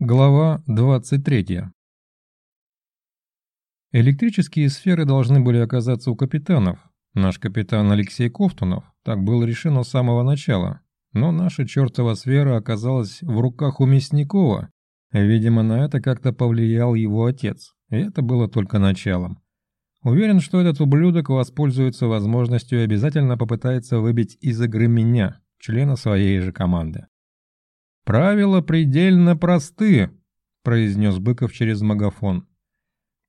Глава 23. Электрические сферы должны были оказаться у капитанов. Наш капитан Алексей Ковтунов, так было решено с самого начала. Но наша чертова сфера оказалась в руках у Мясникова. Видимо, на это как-то повлиял его отец. И это было только началом. Уверен, что этот ублюдок воспользуется возможностью и обязательно попытается выбить из игры меня, члена своей же команды. «Правила предельно просты», — произнес Быков через магафон.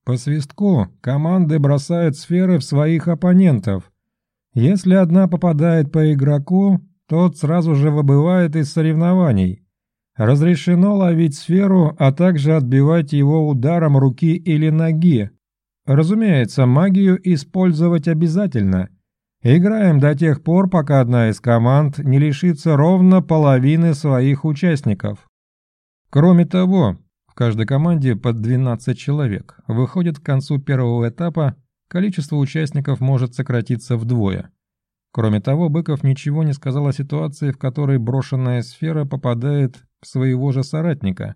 «По свистку команды бросают сферы в своих оппонентов. Если одна попадает по игроку, тот сразу же выбывает из соревнований. Разрешено ловить сферу, а также отбивать его ударом руки или ноги. Разумеется, магию использовать обязательно — Играем до тех пор, пока одна из команд не лишится ровно половины своих участников. Кроме того, в каждой команде по 12 человек. Выходит, к концу первого этапа количество участников может сократиться вдвое. Кроме того, Быков ничего не сказал о ситуации, в которой брошенная сфера попадает в своего же соратника.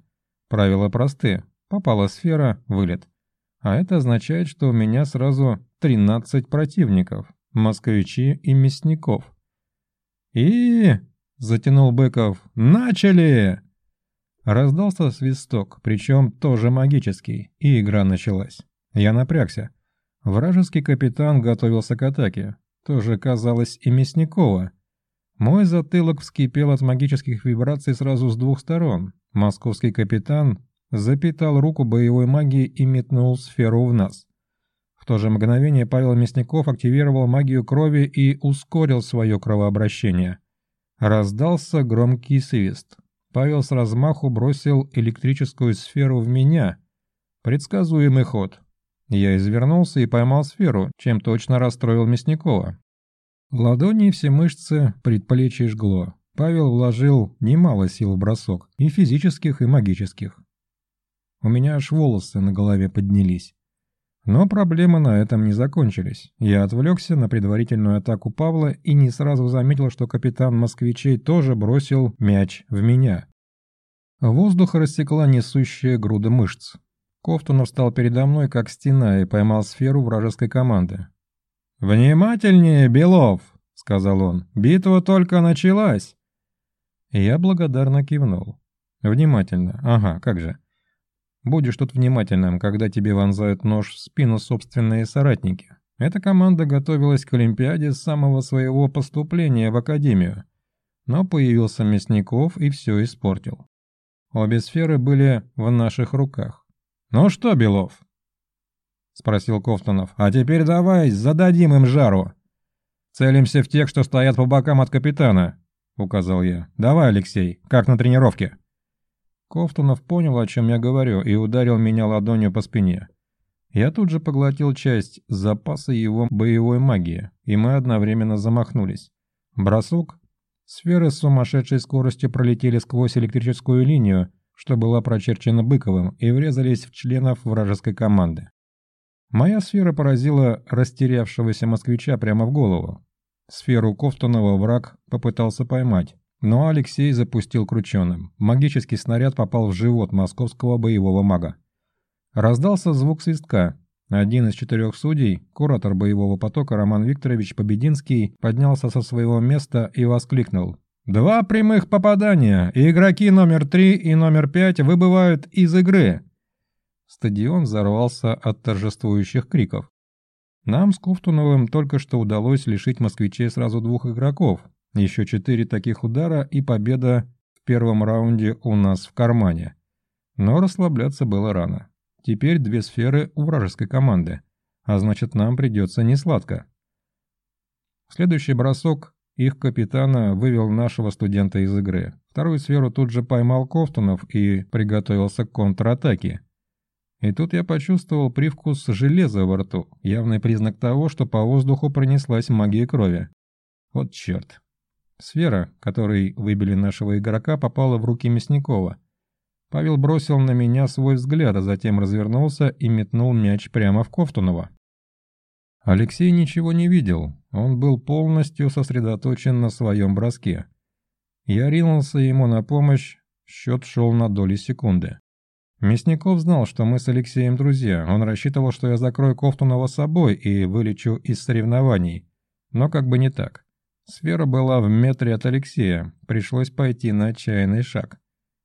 Правила просты. Попала сфера – вылет. А это означает, что у меня сразу 13 противников москвичи и мясников. «И...» — затянул Быков. «Начали!» Раздался свисток, причем тоже магический, и игра началась. Я напрягся. Вражеский капитан готовился к атаке. Тоже казалось и Мясникова. Мой затылок вскипел от магических вибраций сразу с двух сторон. Московский капитан запитал руку боевой магией и метнул сферу в нас. В то же мгновение Павел Мясников активировал магию крови и ускорил свое кровообращение. Раздался громкий свист. Павел с размаху бросил электрическую сферу в меня. Предсказуемый ход. Я извернулся и поймал сферу, чем точно расстроил Мясникова. Ладони и все мышцы предплечья жгло. Павел вложил немало сил в бросок, и физических, и магических. У меня аж волосы на голове поднялись. Но проблемы на этом не закончились. Я отвлекся на предварительную атаку Павла и не сразу заметил, что капитан москвичей тоже бросил мяч в меня. Воздух рассекла несущая груда мышц. Кофтунов встал передо мной, как стена, и поймал сферу вражеской команды. «Внимательнее, Белов!» — сказал он. «Битва только началась!» Я благодарно кивнул. «Внимательно. Ага, как же. Будешь тут внимательным, когда тебе вонзают нож в спину собственные соратники. Эта команда готовилась к Олимпиаде с самого своего поступления в Академию. Но появился Мясников и все испортил. Обе сферы были в наших руках. «Ну что, Белов?» — спросил Кофтонов. «А теперь давай зададим им жару. Целимся в тех, что стоят по бокам от капитана», — указал я. «Давай, Алексей, как на тренировке». Кофтунов понял, о чем я говорю, и ударил меня ладонью по спине. Я тут же поглотил часть запаса его боевой магии, и мы одновременно замахнулись. Бросок. Сферы с сумасшедшей скоростью пролетели сквозь электрическую линию, что была прочерчена Быковым, и врезались в членов вражеской команды. Моя сфера поразила растерявшегося москвича прямо в голову. Сферу Кофтунова враг попытался поймать, но Алексей запустил крученым. Магический снаряд попал в живот московского боевого мага. Раздался звук свистка. Один из четырех судей, куратор боевого потока Роман Викторович Побединский, поднялся со своего места и воскликнул. «Два прямых попадания, игроки номер три и номер пять выбывают из игры!» Стадион взорвался от торжествующих криков. Нам с Ковтуновым только что удалось лишить москвичей сразу двух игроков, еще четыре таких удара и победа в первом раунде у нас в кармане. Но расслабляться было рано. Теперь две сферы у вражеской команды, а значит нам придется несладко. Следующий бросок их капитана вывел нашего студента из игры. Вторую сферу тут же поймал Ковтунов и приготовился к контратаке. И тут я почувствовал привкус железа во рту, явный признак того, что по воздуху пронеслась магия крови. Вот черт. Сфера, которой выбили нашего игрока, попала в руки Мясникова. Павел бросил на меня свой взгляд, а затем развернулся и метнул мяч прямо в Ковтунова. Алексей ничего не видел, он был полностью сосредоточен на своем броске. Я ринулся ему на помощь, Счет шел на доли секунды. Мясников знал, что мы с Алексеем друзья. Он рассчитывал, что я закрою Кофтунова собой и вылечу из соревнований. Но как бы не так. Сфера была в метре от Алексея. Пришлось пойти на отчаянный шаг.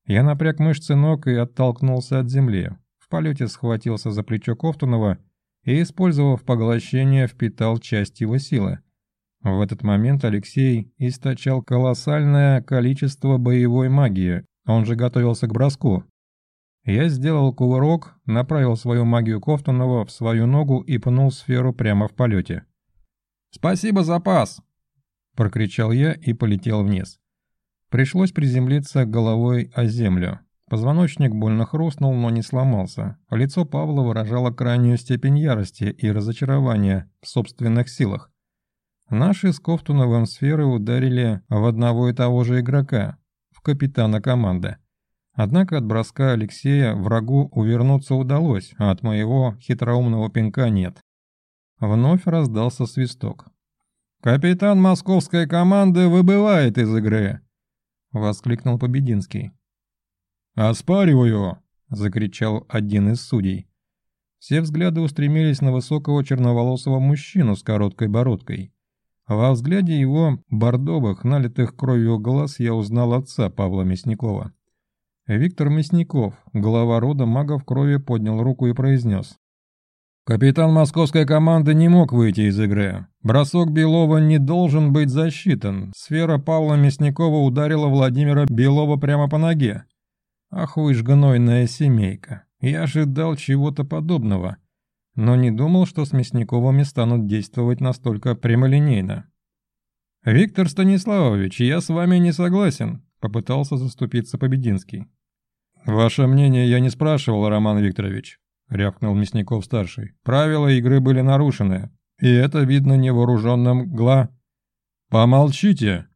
Я напряг мышцы ног и оттолкнулся от земли. В полете схватился за плечо Кофтунова и, использовав поглощение, впитал часть его силы. В этот момент Алексей источал колоссальное количество боевой магии, он же готовился к броску. Я сделал кувырок, направил свою магию Кофтонова в свою ногу и пнул сферу прямо в полете. «Спасибо за пас!» – прокричал я и полетел вниз. Пришлось приземлиться головой о землю. Позвоночник больно хрустнул, но не сломался. Лицо Павла выражало крайнюю степень ярости и разочарования в собственных силах. Наши с Кофтуновым сферы ударили в одного и того же игрока, в капитана команды. Однако от броска Алексея врагу увернуться удалось, а от моего хитроумного пинка нет. Вновь раздался свисток. «Капитан московской команды выбывает из игры!» — воскликнул Побединский. «Оспариваю!» — закричал один из судей. Все взгляды устремились на высокого черноволосого мужчину с короткой бородкой. Во взгляде его бордовых, налитых кровью глаз я узнал отца Павла Мясникова. Виктор Мясников, глава рода магов крови, поднял руку и произнес. «Капитан московской команды не мог выйти из игры. Бросок Белова не должен быть засчитан. Сфера Павла Мясникова ударила Владимира Белова прямо по ноге. Ах вы ж гнойная семейка. Я ожидал чего-то подобного, но не думал, что с Мясниковыми станут действовать настолько прямолинейно. «Виктор Станиславович, я с вами не согласен», — попытался заступиться Побединский. «Ваше мнение я не спрашивал, Роман Викторович», — рявкнул Мясников-старший. «Правила игры были нарушены, и это видно невооруженным гла...» «Помолчите!»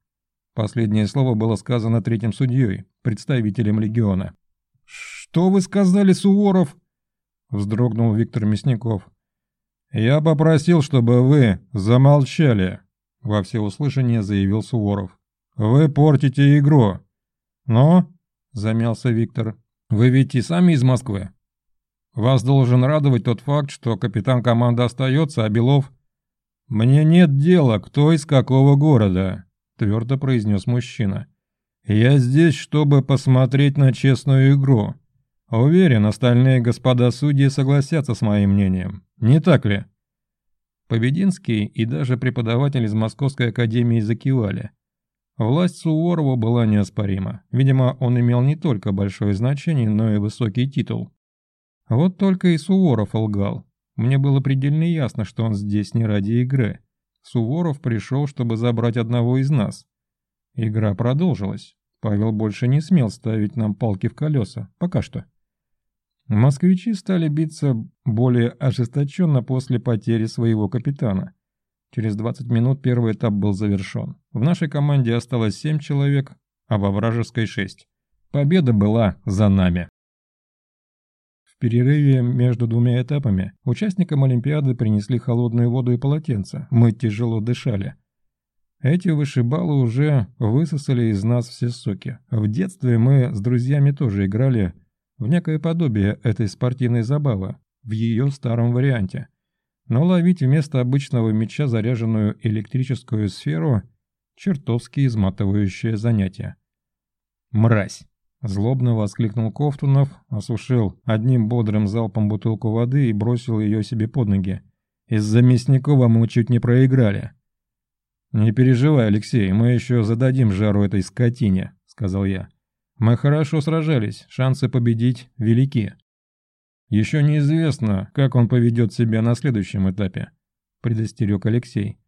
Последнее слово было сказано третьим судьей, представителем легиона. «Что вы сказали, Суворов?» — вздрогнул Виктор Мясников. «Я попросил, чтобы вы замолчали», — во всеуслышание заявил Суворов. «Вы портите игру». «Но», — замялся Виктор, вы ведь и сами из Москвы. Вас должен радовать тот факт, что капитан команды остается, а Белов... «Мне нет дела, кто из какого города», — твердо произнес мужчина. «Я здесь, чтобы посмотреть на честную игру. Уверен, остальные господа судьи согласятся с моим мнением. Не так ли?» Побединский и даже преподаватель из Московской академии закивали. Власть Суворова была неоспорима. Видимо, он имел не только большое значение, но и высокий титул. Вот только и Суворов лгал. Мне было предельно ясно, что он здесь не ради игры. Суворов пришел, чтобы забрать одного из нас. Игра продолжилась. Павел больше не смел ставить нам палки в колеса. Пока что. Москвичи стали биться более ожесточенно после потери своего капитана. Через 20 минут первый этап был завершен. В нашей команде осталось 7 человек, а во вражеской 6. Победа была за нами. Перерыве между двумя этапами участникам Олимпиады принесли холодную воду и полотенце. Мы тяжело дышали. Эти вышибалы уже высосали из нас все соки. В детстве мы с друзьями тоже играли в некое подобие этой спортивной забавы, в ее старом варианте – но ловить вместо обычного меча заряженную электрическую сферу – чертовски изматывающее занятие. «Мразь!» – злобно воскликнул Кофтунов, осушил одним бодрым залпом бутылку воды и бросил ее себе под ноги. «Из-за Мясникова мы чуть не проиграли». «Не переживай, Алексей, мы еще зададим жару этой скотине», – сказал я. «Мы хорошо сражались, шансы победить велики». Еще неизвестно, как он поведет себя на следующем этапе», – предостерег Алексей.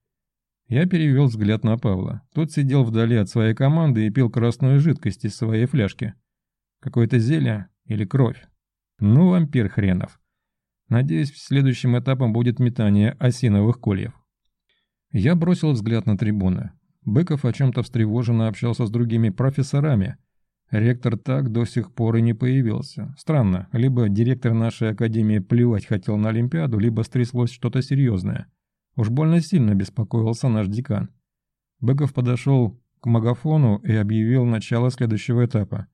Я перевел взгляд на Павла. Тот сидел вдали от своей команды и пил красную жидкость из своей фляжки. Какое-то зелье или кровь. Ну, вампир хренов. Надеюсь, следующим этапом будет метание осиновых кольев. Я бросил взгляд на трибуны. Быков о чем-то встревоженно общался с другими профессорами, Ректор так до сих пор и не появился. Странно, либо директор нашей академии плевать хотел на Олимпиаду, либо стряслось что-то серьезное. Уж больно сильно беспокоился наш декан. Быков подошел к магафону и объявил начало следующего этапа.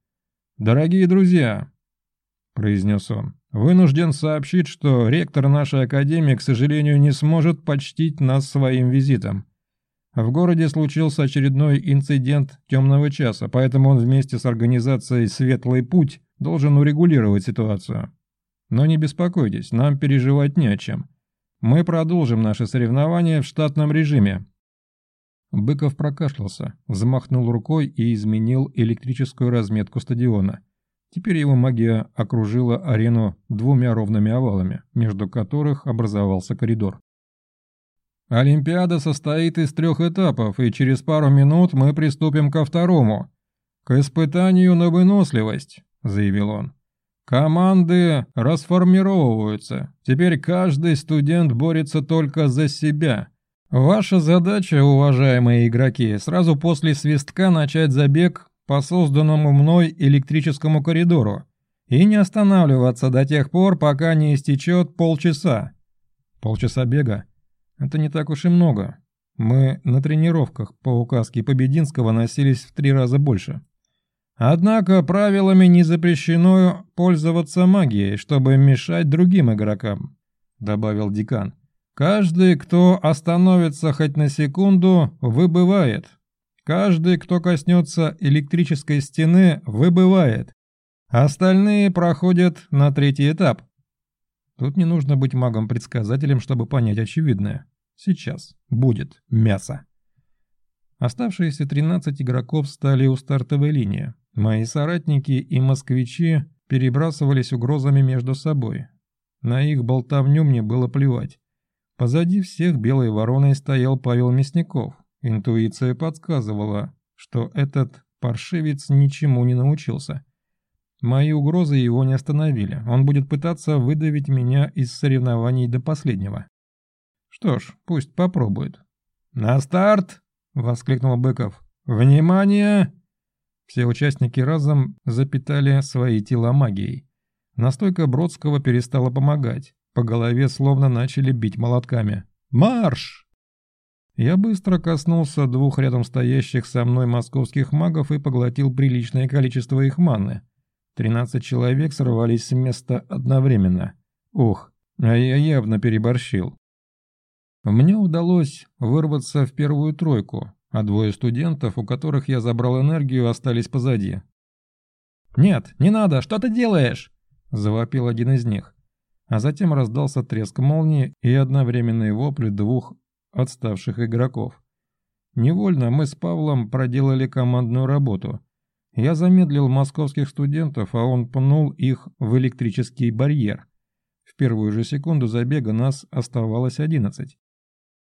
«Дорогие друзья», — произнес он, — «вынужден сообщить, что ректор нашей академии, к сожалению, не сможет почтить нас своим визитом. В городе случился очередной инцидент темного часа, поэтому он вместе с организацией «Светлый путь» должен урегулировать ситуацию. Но не беспокойтесь, нам переживать не о чем. Мы продолжим наши соревнования в штатном режиме. Быков прокашлялся, взмахнул рукой и изменил электрическую разметку стадиона. Теперь его магия окружила арену двумя ровными овалами, между которых образовался коридор. Олимпиада состоит из трех этапов, и через пару минут мы приступим ко второму. К испытанию на выносливость, заявил он. Команды расформировываются. Теперь каждый студент борется только за себя. Ваша задача, уважаемые игроки, сразу после свистка начать забег по созданному мной электрическому коридору и не останавливаться до тех пор, пока не истечет полчаса. Полчаса бега? Это не так уж и много. Мы на тренировках по указке Побединского носились в три раза больше. Однако правилами не запрещено пользоваться магией, чтобы мешать другим игрокам, добавил декан. Каждый, кто остановится хоть на секунду, выбывает. Каждый, кто коснется электрической стены, выбывает. Остальные проходят на третий этап. Тут не нужно быть магом-предсказателем, чтобы понять очевидное. Сейчас будет мясо. Оставшиеся 13 игроков стали у стартовой линии. Мои соратники и москвичи перебрасывались угрозами между собой. На их болтовню мне было плевать. Позади всех белой вороной стоял Павел Мясников. Интуиция подсказывала, что этот паршивец ничему не научился. Мои угрозы его не остановили. Он будет пытаться выдавить меня из соревнований до последнего. Что ж, пусть попробует. «На старт!» — воскликнул Быков. «Внимание!» Все участники разом запитали свои тела магией. Настойка Бродского перестала помогать. По голове словно начали бить молотками. «Марш!» Я быстро коснулся двух рядом стоящих со мной московских магов и поглотил приличное количество их маны. Тринадцать человек сорвались с места одновременно. Ух, а я явно переборщил. Мне удалось вырваться в первую тройку, а двое студентов, у которых я забрал энергию, остались позади. «Нет, не надо, что ты делаешь?» – завопил один из них. А затем раздался треск молнии и одновременные вопли двух отставших игроков. Невольно мы с Павлом проделали командную работу. Я замедлил московских студентов, а он пнул их в электрический барьер. В первую же секунду забега нас оставалось одиннадцать.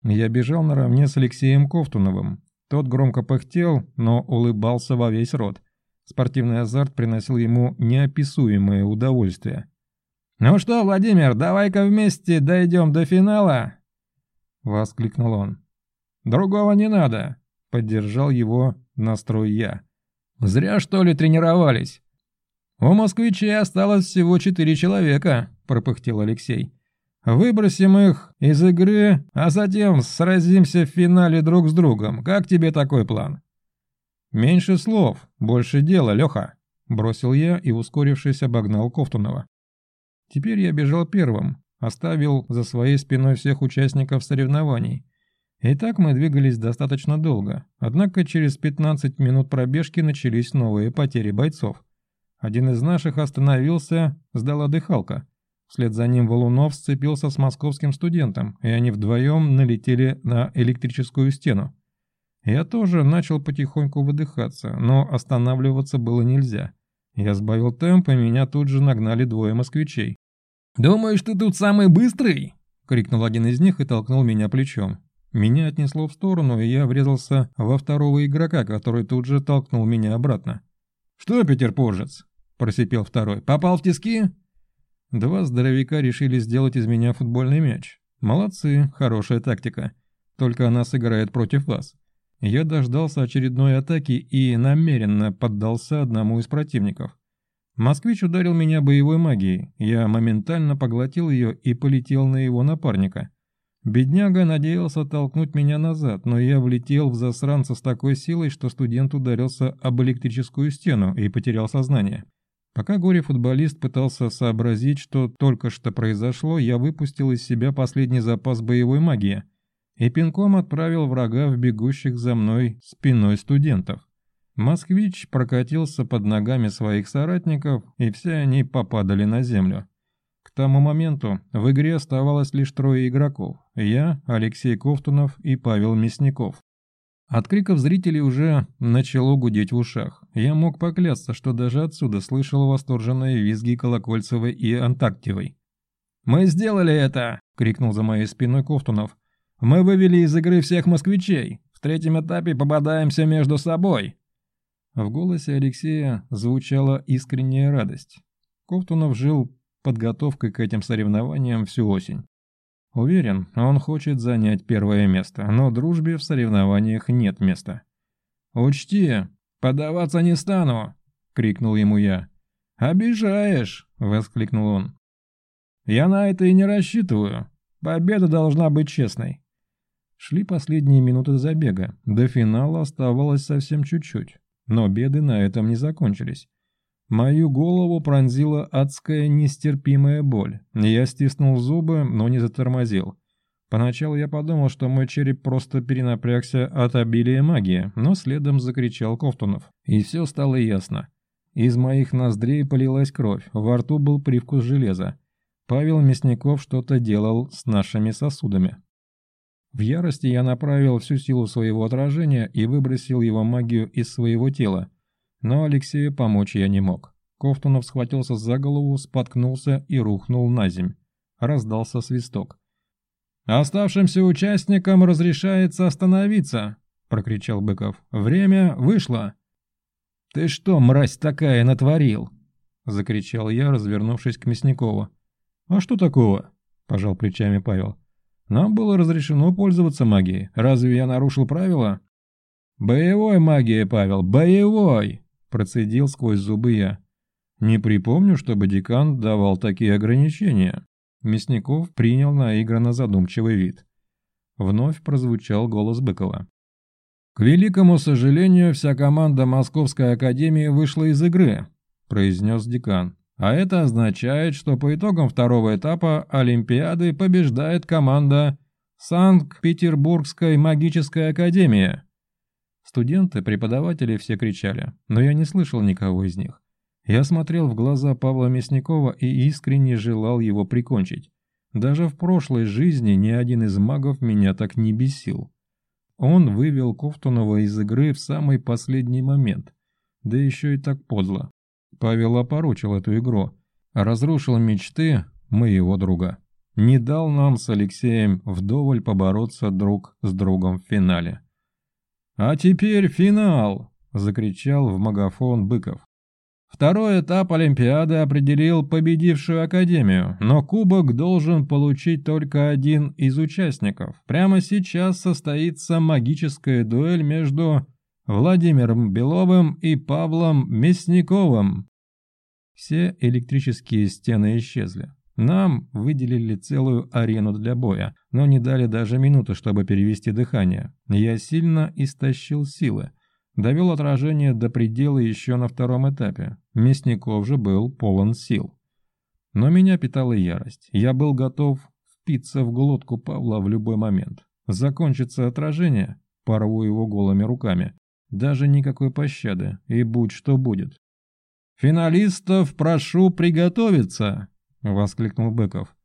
Я бежал наравне с Алексеем Ковтуновым. Тот громко пыхтел, но улыбался во весь рот. Спортивный азарт приносил ему неописуемое удовольствие. «Ну что, Владимир, давай-ка вместе дойдем до финала!» Воскликнул он. «Другого не надо!» Поддержал его настрой я. «Зря, что ли, тренировались?» «У москвичей осталось всего четыре человека», — пропыхтел Алексей. Выбросим их из игры, а затем сразимся в финале друг с другом. Как тебе такой план?» «Меньше слов, больше дела, Леха», – бросил я и, ускорившись, обогнал Ковтунова. Теперь я бежал первым, оставил за своей спиной всех участников соревнований. И так мы двигались достаточно долго, однако через 15 минут пробежки начались новые потери бойцов. Один из наших остановился, сдала дыхалка – Вслед за ним Волунов сцепился с московским студентом, и они вдвоем налетели на электрическую стену. Я тоже начал потихоньку выдыхаться, но останавливаться было нельзя. Я сбавил темп, и меня тут же нагнали двое москвичей. «Думаешь, ты тут самый быстрый?» — крикнул один из них и толкнул меня плечом. Меня отнесло в сторону, и я врезался во второго игрока, который тут же толкнул меня обратно. «Что, петербуржец?» – просипел второй. «Попал в тиски?» Два здоровяка решили сделать из меня футбольный мяч. Молодцы, хорошая тактика. Только она сыграет против вас. Я дождался очередной атаки и намеренно поддался одному из противников. Москвич ударил меня боевой магией. Я моментально поглотил ее и полетел на его напарника. Бедняга надеялся толкнуть меня назад, но я влетел в засранца с такой силой, что студент ударился об электрическую стену и потерял сознание. Пока горе-футболист пытался сообразить, что только что произошло, я выпустил из себя последний запас боевой магии и пинком отправил врага в бегущих за мной спиной студентов. Москвич прокатился под ногами своих соратников, и все они попадали на землю. К тому моменту в игре оставалось лишь трое игроков – я, Алексей Ковтунов и Павел Мясников. От криков зрителей уже начало гудеть в ушах. Я мог поклясться, что даже отсюда слышал восторженные визги Колокольцевой и Антактивой. «Мы сделали это!» – крикнул за моей спиной Ковтунов. «Мы вывели из игры всех москвичей. В третьем этапе попадаемся между собой. В голосе Алексея звучала искренняя радость. Ковтунов жил подготовкой к этим соревнованиям всю осень. Уверен, он хочет занять первое место, но дружбе в соревнованиях нет места. «Учти, подаваться не стану!» — крикнул ему я. «Обижаешь!» — воскликнул он. «Я на это и не рассчитываю. Победа должна быть честной». Шли последние минуты забега. До финала оставалось совсем чуть-чуть. Но беды на этом не закончились. Мою голову пронзила адская нестерпимая боль. Я стиснул зубы, но не затормозил. Поначалу я подумал, что мой череп просто перенапрягся от обилия магии, но следом закричал Ковтунов. И все стало ясно. Из моих ноздрей полилась кровь, во рту был привкус железа. Павел Мясников что-то делал с нашими сосудами. В ярости я направил всю силу своего отражения и выбросил его магию из своего тела. Но Алексею помочь я не мог. Ковтунов схватился за голову, споткнулся и рухнул на земь. Раздался свисток. «Оставшимся участникам разрешается остановиться!» – прокричал Быков. «Время вышло!» «Ты что, мразь такая, натворил?» – закричал я, развернувшись к Мясникову. «А что такого?» – пожал плечами Павел. Нам было разрешено пользоваться магией. Разве я нарушил правила? Боевой магия, Павел, боевой! Процедил сквозь зубы я. Не припомню, чтобы декан давал такие ограничения. Мясников принял наигранно задумчивый вид. Вновь прозвучал голос Быкова. «К великому сожалению, вся команда Московской академии вышла из игры», – произнес декан. А это означает, что по итогам второго этапа Олимпиады побеждает команда Санкт-Петербургской магической академии. Студенты, преподаватели все кричали, но я не слышал никого из них. Я смотрел в глаза Павла Мясникова и искренне желал его прикончить. Даже в прошлой жизни ни один из магов меня так не бесил. Он вывел Ковтунова из игры в самый последний момент, да еще и так подло. Павел опоручил эту игру, разрушил мечты моего друга. Не дал нам с Алексеем вдоволь побороться друг с другом в финале. «А теперь финал!» – закричал в магафон Быков. Второй этап Олимпиады определил победившую Академию, но кубок должен получить только один из участников. Прямо сейчас состоится магическая дуэль между Владимиром Беловым и Павлом Мясниковым. Все электрические стены исчезли. Нам выделили целую арену для боя, но не дали даже минуты, чтобы перевести дыхание. Я сильно истощил силы. Довел отражение до предела еще на втором этапе. Мясников же был полон сил. Но меня питала ярость. Я был готов впиться в глотку Павла в любой момент. Закончится отражение, порву его голыми руками. Даже никакой пощады, и будь что будет. «Финалистов прошу приготовиться!» — воскликнул Быков.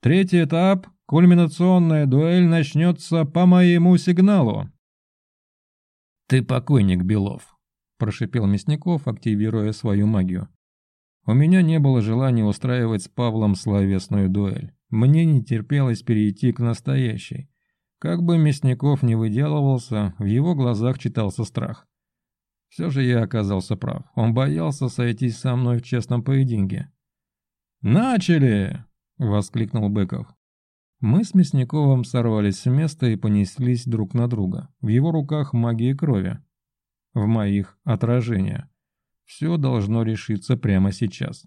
«Третий этап, кульминационная дуэль, начнется по моему сигналу!» «Ты покойник, Белов!» — прошипел Мясников, активируя свою магию. У меня не было желания устраивать с Павлом словесную дуэль. Мне не терпелось перейти к настоящей. Как бы Мясников не выделывался, в его глазах читался страх. Все же я оказался прав. Он боялся сойтись со мной в честном поединке. «Начали!» — воскликнул Быков. Мы с Мясниковым сорвались с места и понеслись друг на друга. В его руках магия крови. В моих — отражение. Все должно решиться прямо сейчас.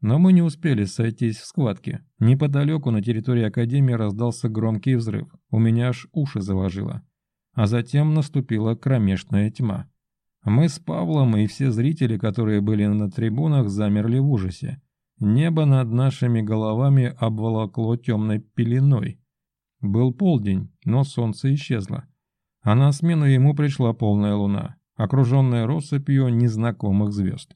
Но мы не успели сойтись в схватке. Неподалеку на территории Академии раздался громкий взрыв. У меня аж уши заложило. А затем наступила кромешная тьма. Мы с Павлом и все зрители, которые были на трибунах, замерли в ужасе. Небо над нашими головами обволокло темной пеленой. Был полдень, но солнце исчезло. А на смену ему пришла полная луна, окруженная россыпью незнакомых звезд.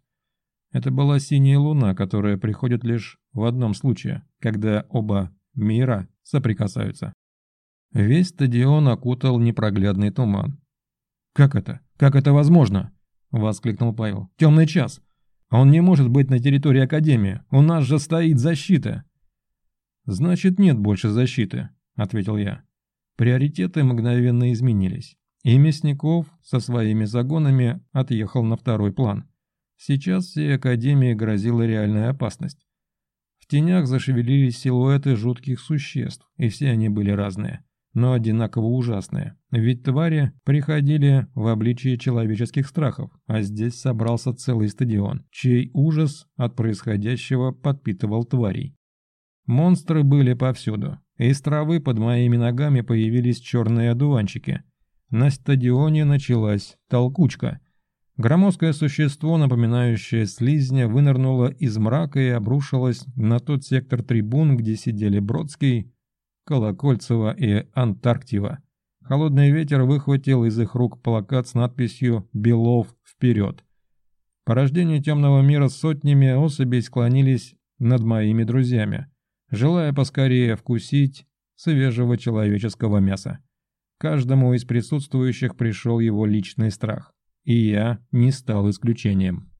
Это была синяя луна, которая приходит лишь в одном случае, когда оба мира соприкасаются. Весь стадион окутал непроглядный туман. «Как это? Как это возможно?» – воскликнул Павел. «Темный час! Он не может быть на территории Академии, у нас же стоит защита!» «Значит, нет больше защиты», – ответил я. Приоритеты мгновенно изменились, и Мясников со своими загонами отъехал на второй план. Сейчас всей Академии грозила реальная опасность. В тенях зашевелились силуэты жутких существ, и все они были разные но одинаково ужасные. Ведь твари приходили в обличие человеческих страхов, а здесь собрался целый стадион, чей ужас от происходящего подпитывал тварей. Монстры были повсюду. Из травы под моими ногами появились черные одуванчики. На стадионе началась толкучка. Громоздкое существо, напоминающее слизня, вынырнуло из мрака и обрушилось на тот сектор трибун, где сидели Бродский, Колокольцева и Антарктива. Холодный ветер выхватил из их рук плакат с надписью «Белов вперед». Порождение темного мира сотнями особей склонились над моими друзьями, желая поскорее вкусить свежего человеческого мяса. Каждому из присутствующих пришел его личный страх, и я не стал исключением.